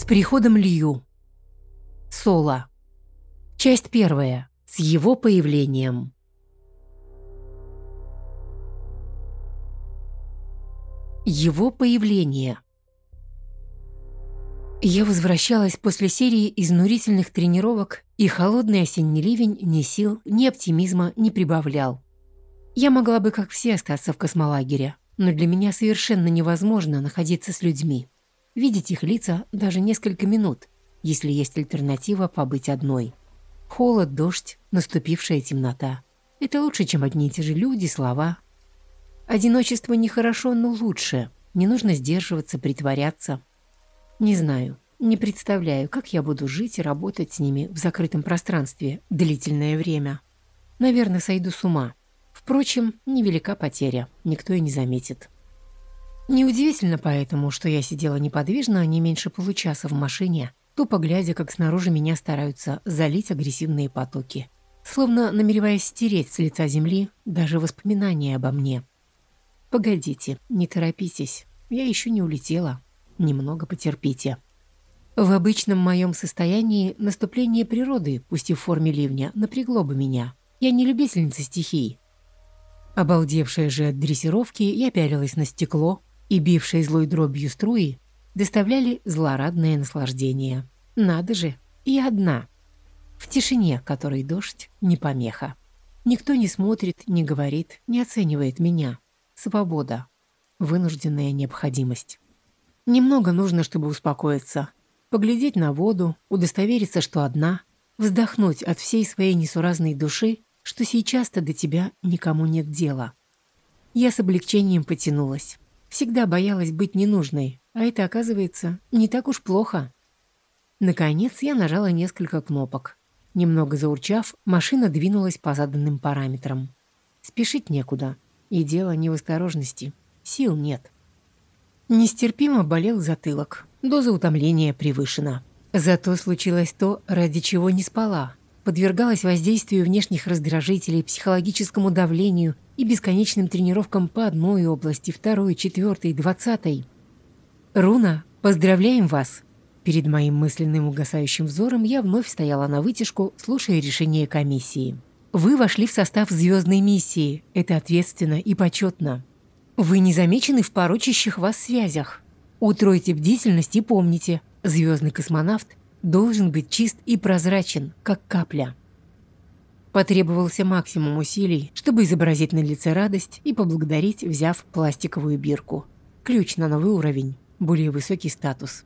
С приходом Лью. Соло. Часть первая. С его появлением. Его появление. Я возвращалась после серии изнурительных тренировок, и холодный осенний ливень ни сил, ни оптимизма не прибавлял. Я могла бы, как все, остаться в космолагере, но для меня совершенно невозможно находиться с людьми. Видеть их лица даже несколько минут, если есть альтернатива побыть одной. Холод, дождь, наступившая темнота. Это лучше, чем одни и те же люди, слова. Одиночество нехорошо, но лучше. Не нужно сдерживаться, притворяться. Не знаю, не представляю, как я буду жить и работать с ними в закрытом пространстве длительное время. Наверное, сойду с ума. Впрочем, невелика потеря, никто и не заметит. Неудивительно поэтому, что я сидела неподвижно не меньше получаса в машине, тупо глядя, как снаружи меня стараются залить агрессивные потоки, словно намереваясь стереть с лица земли даже воспоминания обо мне. «Погодите, не торопитесь, я еще не улетела. Немного потерпите». В обычном моем состоянии наступление природы, пусть и в форме ливня, напрягло бы меня. Я не любительница стихий. Обалдевшая же от дрессировки, я пялилась на стекло, и бившие злой дробью струи доставляли злорадное наслаждение. Надо же, и одна. В тишине, которой дождь не помеха. Никто не смотрит, не говорит, не оценивает меня. Свобода. Вынужденная необходимость. Немного нужно, чтобы успокоиться. Поглядеть на воду, удостовериться, что одна, вздохнуть от всей своей несуразной души, что сейчас-то до тебя никому нет дела. Я с облегчением потянулась. Всегда боялась быть ненужной, а это, оказывается, не так уж плохо. Наконец я нажала несколько кнопок. Немного заурчав, машина двинулась по заданным параметрам. Спешить некуда. И дело не в осторожности. Сил нет. Нестерпимо болел затылок. Доза утомления превышена. Зато случилось то, ради чего не спала. Подвергалась воздействию внешних раздражителей, психологическому давлению и бесконечным тренировкам по одной области, второй, четвертой, двадцатой. «Руна, поздравляем вас!» Перед моим мысленным угасающим взором я вновь стояла на вытяжку, слушая решение комиссии. «Вы вошли в состав звездной миссии. Это ответственно и почетно. Вы не замечены в порочащих вас связях. Утройте бдительность и помните, звездный космонавт должен быть чист и прозрачен, как капля». Потребовался максимум усилий, чтобы изобразить на лице радость и поблагодарить, взяв пластиковую бирку. Ключ на новый уровень, более высокий статус.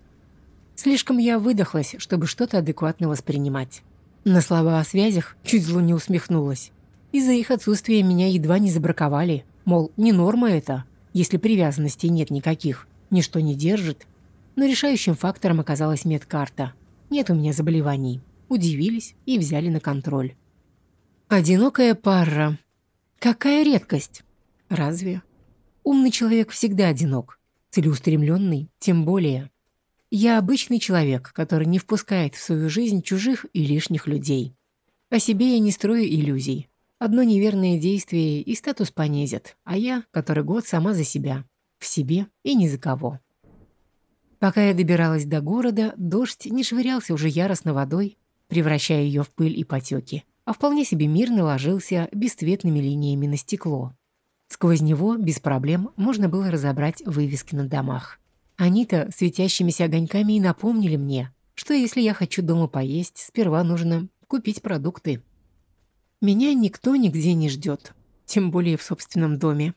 Слишком я выдохлась, чтобы что-то адекватно воспринимать. На слова о связях чуть зло не усмехнулась. Из-за их отсутствия меня едва не забраковали. Мол, не норма это, если привязанностей нет никаких, ничто не держит. Но решающим фактором оказалась медкарта. Нет у меня заболеваний. Удивились и взяли на контроль. Одинокая пара. Какая редкость. Разве? Умный человек всегда одинок. Целеустремленный тем более. Я обычный человек, который не впускает в свою жизнь чужих и лишних людей. О себе я не строю иллюзий. Одно неверное действие и статус понизят, а я, который год сама за себя. В себе и ни за кого. Пока я добиралась до города, дождь не швырялся уже яростно водой, превращая ее в пыль и потеки а вполне себе мирно ложился бесцветными линиями на стекло. Сквозь него без проблем можно было разобрать вывески на домах. Они-то светящимися огоньками и напомнили мне, что если я хочу дома поесть, сперва нужно купить продукты. Меня никто нигде не ждет, тем более в собственном доме.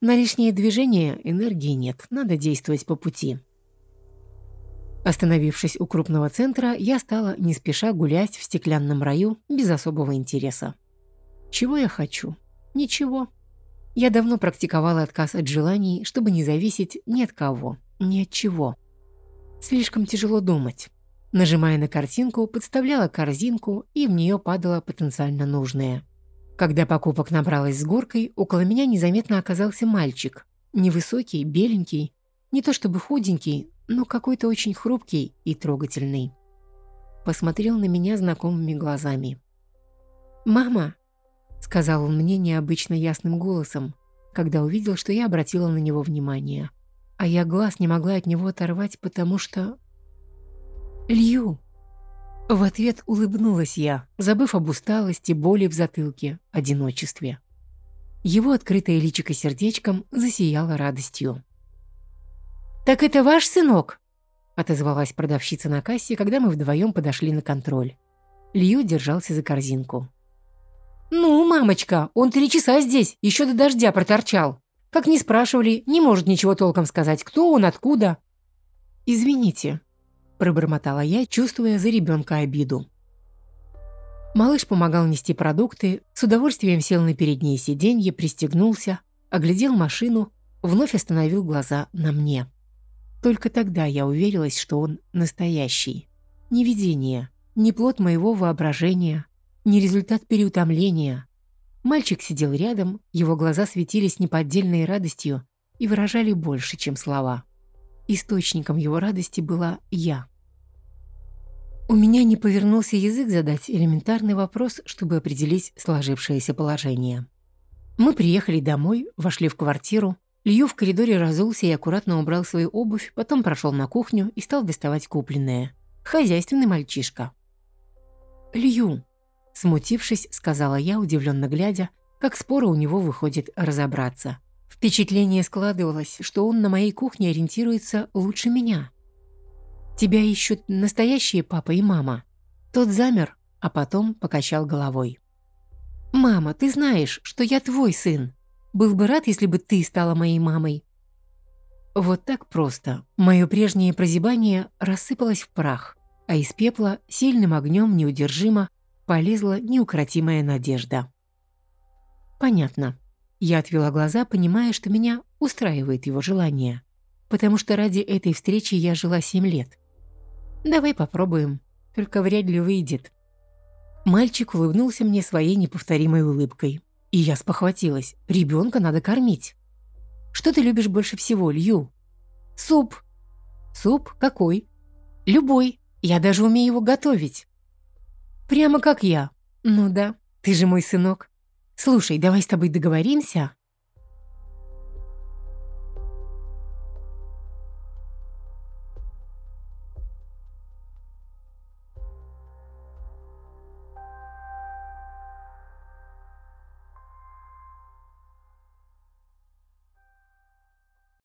На лишние движения энергии нет, надо действовать по пути. Остановившись у крупного центра, я стала не спеша гулять в стеклянном раю без особого интереса. Чего я хочу? Ничего. Я давно практиковала отказ от желаний, чтобы не зависеть ни от кого, ни от чего. Слишком тяжело думать. Нажимая на картинку, подставляла корзинку, и в нее падало потенциально нужное. Когда покупок набралась с горкой, около меня незаметно оказался мальчик. Невысокий, беленький, не то чтобы худенький, но какой-то очень хрупкий и трогательный. Посмотрел на меня знакомыми глазами. «Мама!» — сказал он мне необычно ясным голосом, когда увидел, что я обратила на него внимание. А я глаз не могла от него оторвать, потому что... «Лью!» В ответ улыбнулась я, забыв об усталости, боли в затылке, одиночестве. Его открытое личико сердечком засияло радостью. «Так это ваш сынок?» — отозвалась продавщица на кассе, когда мы вдвоем подошли на контроль. Лью держался за корзинку. «Ну, мамочка, он три часа здесь, еще до дождя проторчал. Как не спрашивали, не может ничего толком сказать, кто он, откуда». «Извините», — пробормотала я, чувствуя за ребенка обиду. Малыш помогал нести продукты, с удовольствием сел на переднее сиденье, пристегнулся, оглядел машину, вновь остановил глаза на мне. Только тогда я уверилась, что он настоящий. Не видение, не плод моего воображения, не результат переутомления. Мальчик сидел рядом, его глаза светились неподдельной радостью и выражали больше, чем слова. Источником его радости была я. У меня не повернулся язык задать элементарный вопрос, чтобы определить сложившееся положение. Мы приехали домой, вошли в квартиру. Лью в коридоре разулся и аккуратно убрал свою обувь, потом прошел на кухню и стал доставать купленное. Хозяйственный мальчишка. «Лью», — смутившись, сказала я, удивленно глядя, как споро у него выходит разобраться. Впечатление складывалось, что он на моей кухне ориентируется лучше меня. Тебя ищут настоящие папа и мама». Тот замер, а потом покачал головой. «Мама, ты знаешь, что я твой сын. Был бы рад, если бы ты стала моей мамой». Вот так просто. Мое прежнее прозябание рассыпалось в прах, а из пепла сильным огнем неудержимо полезла неукротимая надежда. «Понятно». Я отвела глаза, понимая, что меня устраивает его желание, потому что ради этой встречи я жила семь лет. «Давай попробуем, только вряд ли выйдет». Мальчик улыбнулся мне своей неповторимой улыбкой. И я спохватилась. Ребенка надо кормить. «Что ты любишь больше всего, Лью?» «Суп». «Суп? Какой?» «Любой. Я даже умею его готовить». «Прямо как я». «Ну да, ты же мой сынок. Слушай, давай с тобой договоримся.